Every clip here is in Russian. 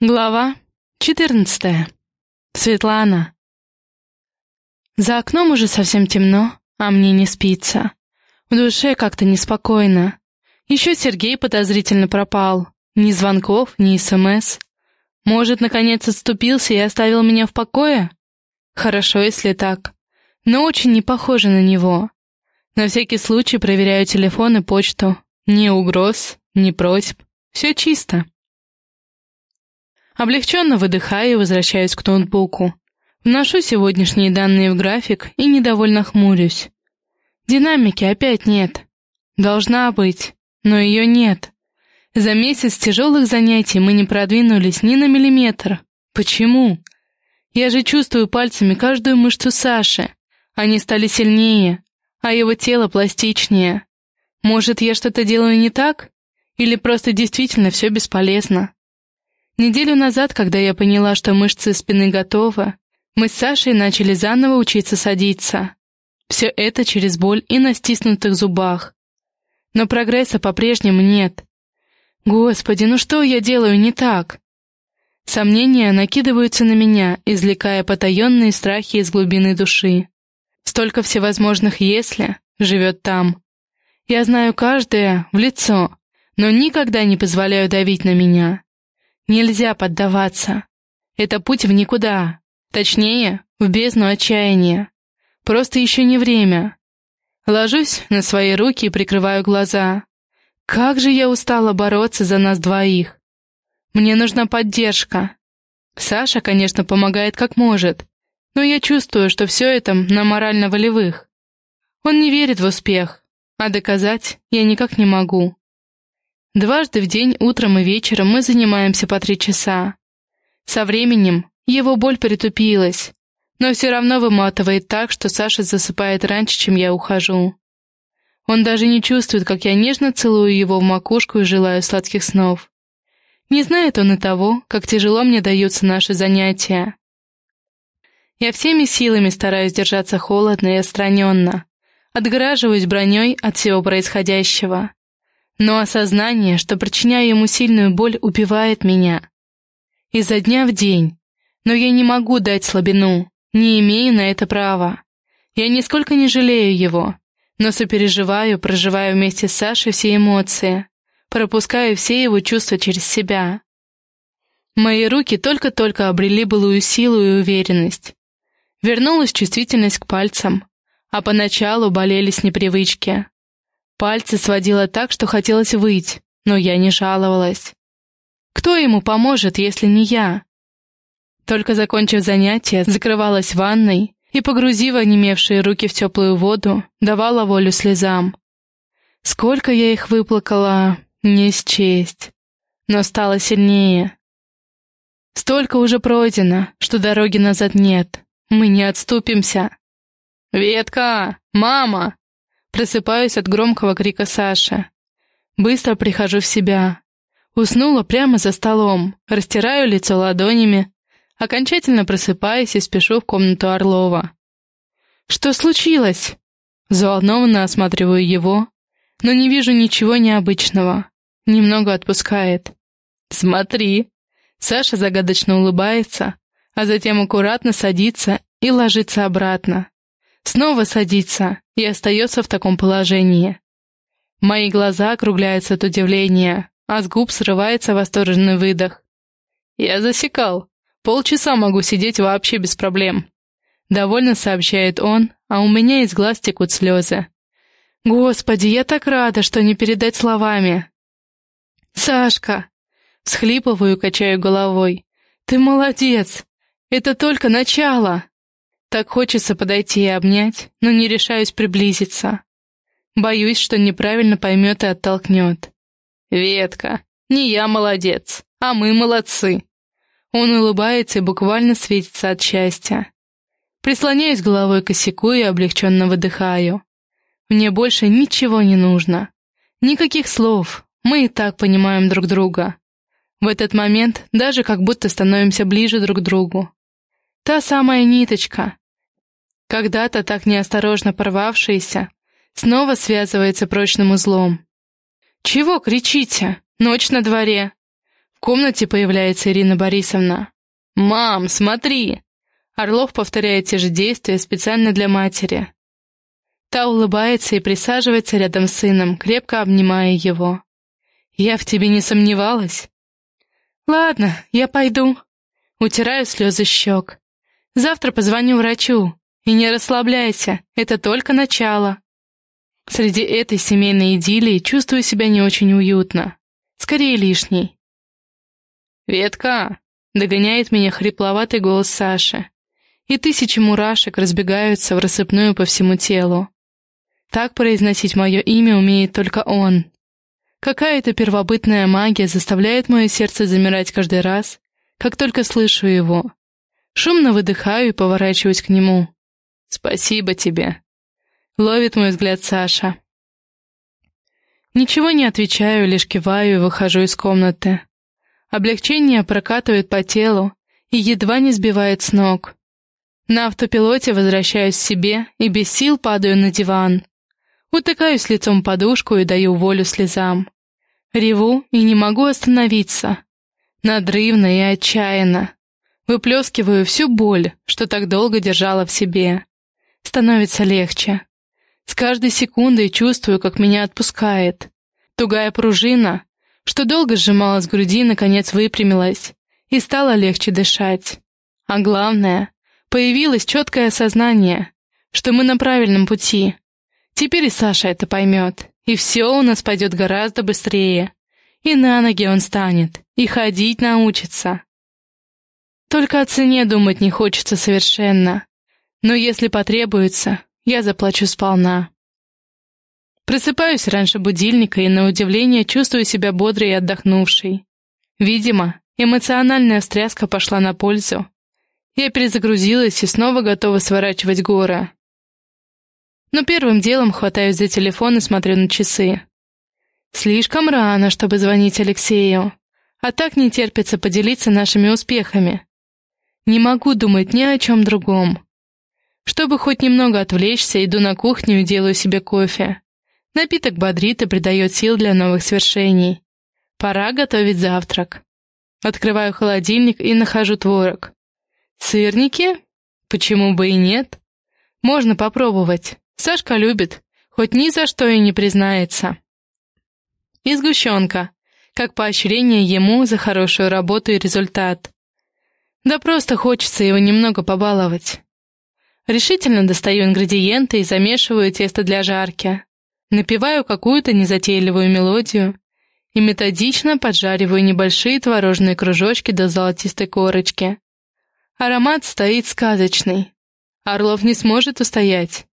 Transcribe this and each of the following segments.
Глава 14. Светлана. За окном уже совсем темно, а мне не спится. В душе как-то неспокойно. Еще Сергей подозрительно пропал. Ни звонков, ни СМС. Может, наконец отступился и оставил меня в покое? Хорошо, если так. Но очень не похоже на него. На всякий случай проверяю телефон и почту. Ни угроз, ни просьб. Все чисто. Облегченно выдыхаю и возвращаюсь к ноутбуку. Вношу сегодняшние данные в график и недовольно хмурюсь. Динамики опять нет. Должна быть, но ее нет. За месяц тяжелых занятий мы не продвинулись ни на миллиметр. Почему? Я же чувствую пальцами каждую мышцу Саши. Они стали сильнее, а его тело пластичнее. Может, я что-то делаю не так? Или просто действительно все бесполезно? Неделю назад, когда я поняла, что мышцы спины готовы, мы с Сашей начали заново учиться садиться. Все это через боль и на стиснутых зубах. Но прогресса по-прежнему нет. Господи, ну что я делаю не так? Сомнения накидываются на меня, извлекая потаенные страхи из глубины души. Столько всевозможных «если» живет там. Я знаю каждое в лицо, но никогда не позволяю давить на меня. Нельзя поддаваться. Это путь в никуда. Точнее, в бездну отчаяния. Просто еще не время. Ложусь на свои руки и прикрываю глаза. Как же я устала бороться за нас двоих. Мне нужна поддержка. Саша, конечно, помогает как может, но я чувствую, что все это на морально-волевых. Он не верит в успех, а доказать я никак не могу. Дважды в день, утром и вечером, мы занимаемся по три часа. Со временем его боль притупилась, но все равно выматывает так, что Саша засыпает раньше, чем я ухожу. Он даже не чувствует, как я нежно целую его в макушку и желаю сладких снов. Не знает он и того, как тяжело мне даются наши занятия. Я всеми силами стараюсь держаться холодно и отстраненно, отгораживаюсь броней от всего происходящего. Но осознание, что причиняю ему сильную боль, убивает меня. Изо дня в день. Но я не могу дать слабину, не имею на это права. Я нисколько не жалею его, но сопереживаю, проживаю вместе с Сашей все эмоции, пропускаю все его чувства через себя. Мои руки только-только обрели былую силу и уверенность. Вернулась чувствительность к пальцам, а поначалу болели с непривычки. Пальцы сводило так, что хотелось выть, но я не жаловалась. Кто ему поможет, если не я? Только закончив занятие, закрывалась ванной и, погрузив онемевшие руки в теплую воду, давала волю слезам. Сколько я их выплакала, не счесть, но стало сильнее. Столько уже пройдено, что дороги назад нет. Мы не отступимся. «Ветка! Мама!» Просыпаюсь от громкого крика Саши. Быстро прихожу в себя. Уснула прямо за столом, растираю лицо ладонями, окончательно просыпаюсь и спешу в комнату Орлова. «Что случилось?» Взволнованно осматриваю его, но не вижу ничего необычного. Немного отпускает. «Смотри!» Саша загадочно улыбается, а затем аккуратно садится и ложится обратно. Снова садится и остается в таком положении. Мои глаза округляются от удивления, а с губ срывается восторженный выдох. «Я засекал. Полчаса могу сидеть вообще без проблем». Довольно сообщает он, а у меня из глаз текут слезы. «Господи, я так рада, что не передать словами!» «Сашка!» Схлипываю, качаю головой. «Ты молодец! Это только начало!» Так хочется подойти и обнять, но не решаюсь приблизиться. Боюсь, что неправильно поймет и оттолкнет. «Ветка, не я молодец, а мы молодцы!» Он улыбается и буквально светится от счастья. Прислоняюсь головой к косяку и облегченно выдыхаю. Мне больше ничего не нужно. Никаких слов, мы и так понимаем друг друга. В этот момент даже как будто становимся ближе друг к другу. Та самая ниточка, когда-то так неосторожно порвавшаяся, снова связывается прочным узлом. «Чего кричите? Ночь на дворе!» В комнате появляется Ирина Борисовна. «Мам, смотри!» Орлов повторяет те же действия специально для матери. Та улыбается и присаживается рядом с сыном, крепко обнимая его. «Я в тебе не сомневалась?» «Ладно, я пойду». Утираю слезы щек. «Завтра позвоню врачу. И не расслабляйся, это только начало». Среди этой семейной идиллии чувствую себя не очень уютно. Скорее лишней. «Ветка!» — догоняет меня хрипловатый голос Саши. И тысячи мурашек разбегаются в рассыпную по всему телу. Так произносить мое имя умеет только он. Какая-то первобытная магия заставляет мое сердце замирать каждый раз, как только слышу его. Шумно выдыхаю и поворачиваюсь к нему. «Спасибо тебе», — ловит мой взгляд Саша. Ничего не отвечаю, лишь киваю и выхожу из комнаты. Облегчение прокатывает по телу и едва не сбивает с ног. На автопилоте возвращаюсь к себе и без сил падаю на диван. Утыкаюсь лицом в подушку и даю волю слезам. Реву и не могу остановиться. Надрывно и отчаянно. Выплескиваю всю боль, что так долго держала в себе. Становится легче. С каждой секундой чувствую, как меня отпускает. Тугая пружина, что долго сжималась в груди, наконец выпрямилась, и стало легче дышать. А главное, появилось четкое осознание, что мы на правильном пути, Теперь и Саша это поймет, и все у нас пойдет гораздо быстрее. И на ноги он станет, и ходить научится. Только о цене думать не хочется совершенно. Но если потребуется, я заплачу сполна. Просыпаюсь раньше будильника и, на удивление, чувствую себя бодрой и отдохнувшей. Видимо, эмоциональная встряска пошла на пользу. Я перезагрузилась и снова готова сворачивать горы. Но первым делом хватаюсь за телефон и смотрю на часы. Слишком рано, чтобы звонить Алексею, а так не терпится поделиться нашими успехами. Не могу думать ни о чем другом. Чтобы хоть немного отвлечься, иду на кухню и делаю себе кофе. Напиток бодрит и придает сил для новых свершений. Пора готовить завтрак. Открываю холодильник и нахожу творог. Сырники? Почему бы и нет? Можно попробовать. Сашка любит, хоть ни за что и не признается. И сгущенка, как поощрение ему за хорошую работу и результат. Да просто хочется его немного побаловать. Решительно достаю ингредиенты и замешиваю тесто для жарки. Напеваю какую-то незатейливую мелодию и методично поджариваю небольшие творожные кружочки до золотистой корочки. Аромат стоит сказочный. Орлов не сможет устоять.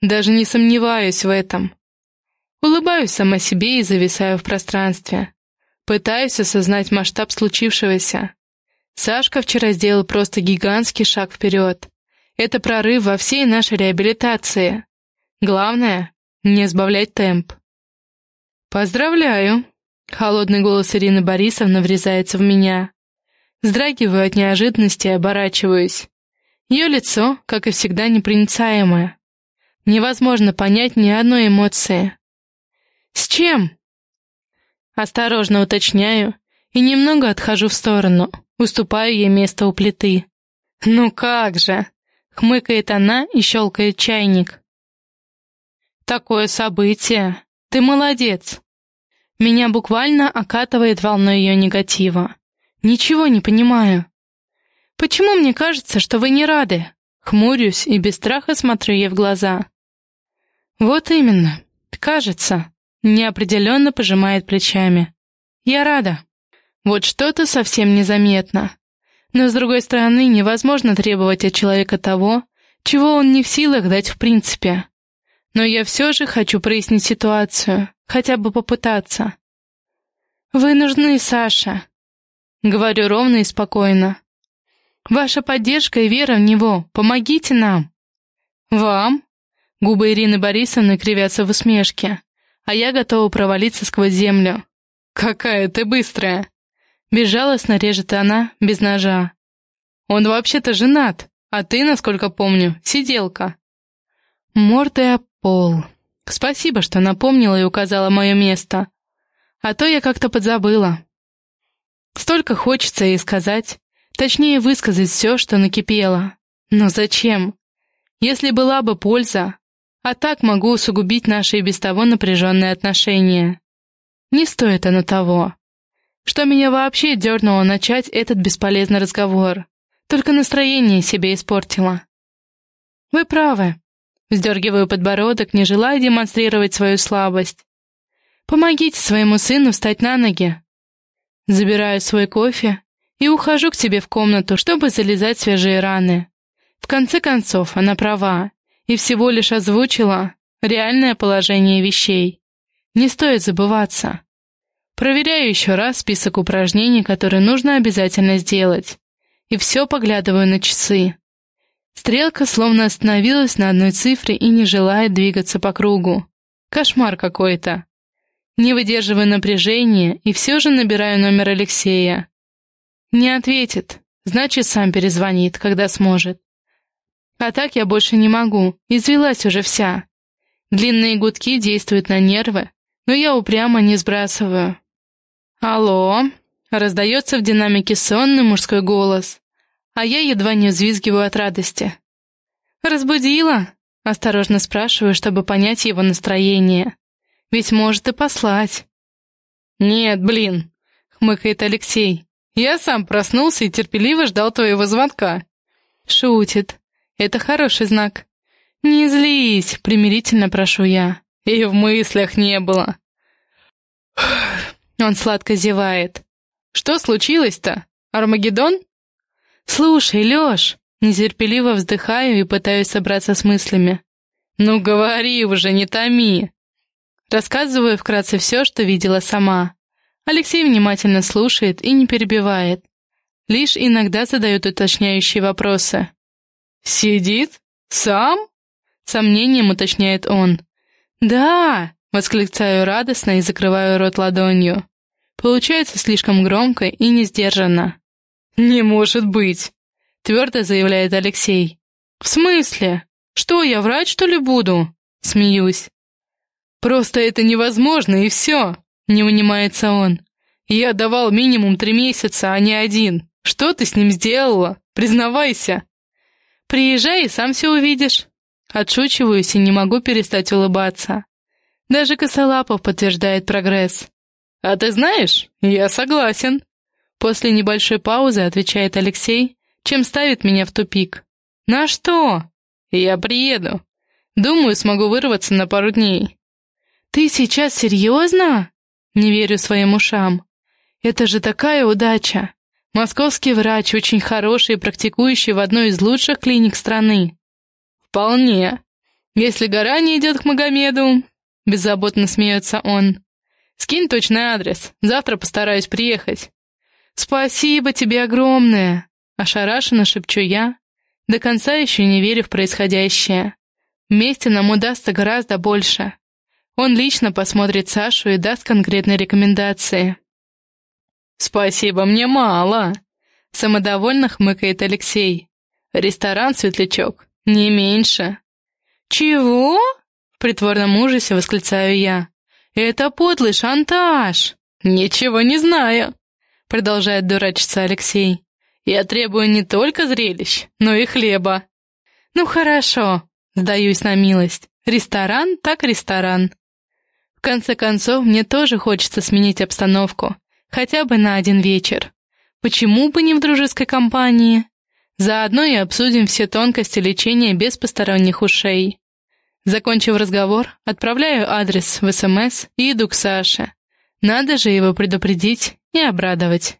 Даже не сомневаюсь в этом. Улыбаюсь сама себе и зависаю в пространстве. Пытаюсь осознать масштаб случившегося. Сашка вчера сделал просто гигантский шаг вперед. Это прорыв во всей нашей реабилитации. Главное — не сбавлять темп. «Поздравляю!» — холодный голос Ирины Борисовны врезается в меня. Вздрагиваю от неожиданности и оборачиваюсь. Ее лицо, как и всегда, непроницаемое. Невозможно понять ни одной эмоции. «С чем?» Осторожно уточняю и немного отхожу в сторону, уступаю ей место у плиты. «Ну как же!» — хмыкает она и щелкает чайник. «Такое событие! Ты молодец!» Меня буквально окатывает волной ее негатива. Ничего не понимаю. «Почему мне кажется, что вы не рады?» Хмурюсь и без страха смотрю ей в глаза. «Вот именно. Кажется». Неопределенно пожимает плечами. «Я рада. Вот что-то совсем незаметно. Но, с другой стороны, невозможно требовать от человека того, чего он не в силах дать в принципе. Но я все же хочу прояснить ситуацию, хотя бы попытаться. «Вы нужны, Саша», — говорю ровно и спокойно. «Ваша поддержка и вера в него. Помогите нам». «Вам?» Губы Ирины Борисовны кривятся в усмешке, а я готова провалиться сквозь землю. «Какая ты быстрая!» Безжалостно режет она, без ножа. «Он вообще-то женат, а ты, насколько помню, сиделка». О пол. Спасибо, что напомнила и указала мое место. А то я как-то подзабыла. Столько хочется ей сказать, точнее высказать все, что накипело. Но зачем? Если была бы польза, а так могу усугубить наши и без того напряженные отношения. Не стоит оно того. Что меня вообще дернуло начать этот бесполезный разговор? Только настроение себе испортило. Вы правы. Вздергиваю подбородок, не желая демонстрировать свою слабость. Помогите своему сыну встать на ноги. Забираю свой кофе и ухожу к тебе в комнату, чтобы залезать свежие раны. В конце концов, она права и всего лишь озвучила реальное положение вещей. Не стоит забываться. Проверяю еще раз список упражнений, которые нужно обязательно сделать. И все поглядываю на часы. Стрелка словно остановилась на одной цифре и не желает двигаться по кругу. Кошмар какой-то. Не выдерживаю напряжения и все же набираю номер Алексея. Не ответит, значит, сам перезвонит, когда сможет. А так я больше не могу, извелась уже вся. Длинные гудки действуют на нервы, но я упрямо не сбрасываю. «Алло!» — раздается в динамике сонный мужской голос, а я едва не взвизгиваю от радости. «Разбудила?» — осторожно спрашиваю, чтобы понять его настроение. Ведь может и послать. «Нет, блин!» — хмыкает Алексей. «Я сам проснулся и терпеливо ждал твоего звонка». Шутит. Это хороший знак. «Не злись!» — примирительно прошу я. «И в мыслях не было!» Он сладко зевает. «Что случилось-то? Армагеддон?» «Слушай, Лёш!» Нетерпеливо вздыхаю и пытаюсь собраться с мыслями. «Ну говори уже, не томи!» Рассказываю вкратце все, что видела сама. Алексей внимательно слушает и не перебивает. Лишь иногда задает уточняющие вопросы. «Сидит? Сам?» Сомнением уточняет он. «Да!» — восклицаю радостно и закрываю рот ладонью. Получается слишком громко и не сдержанно. «Не может быть!» — твердо заявляет Алексей. «В смысле? Что, я врать, что ли, буду?» Смеюсь. «Просто это невозможно, и все!» — не унимается он. «Я давал минимум три месяца, а не один. Что ты с ним сделала? Признавайся!» «Приезжай и сам все увидишь». Отшучиваюсь и не могу перестать улыбаться. Даже Косолапов подтверждает прогресс. «А ты знаешь, я согласен». После небольшой паузы отвечает Алексей, чем ставит меня в тупик. «На что?» «Я приеду. Думаю, смогу вырваться на пару дней». «Ты сейчас серьезно?» Не верю своим ушам. «Это же такая удача! Московский врач, очень хороший и практикующий в одной из лучших клиник страны». «Вполне. Если гора не идет к Магомеду...» Беззаботно смеется он. «Скинь точный адрес. Завтра постараюсь приехать». «Спасибо тебе огромное!» Ошарашенно шепчу я, до конца еще не верю в происходящее. Вместе нам удастся гораздо больше. Он лично посмотрит Сашу и даст конкретные рекомендации. «Спасибо, мне мало!» Самодовольно хмыкает Алексей. «Ресторан «Светлячок» не меньше». «Чего?» В притворном ужасе восклицаю я. «Это подлый шантаж!» «Ничего не знаю!» Продолжает дурачиться Алексей. «Я требую не только зрелищ, но и хлеба». «Ну хорошо», сдаюсь на милость. «Ресторан так ресторан». В конце концов, мне тоже хочется сменить обстановку, хотя бы на один вечер. Почему бы не в дружеской компании? Заодно и обсудим все тонкости лечения без посторонних ушей. Закончив разговор, отправляю адрес в СМС и иду к Саше. Надо же его предупредить и обрадовать.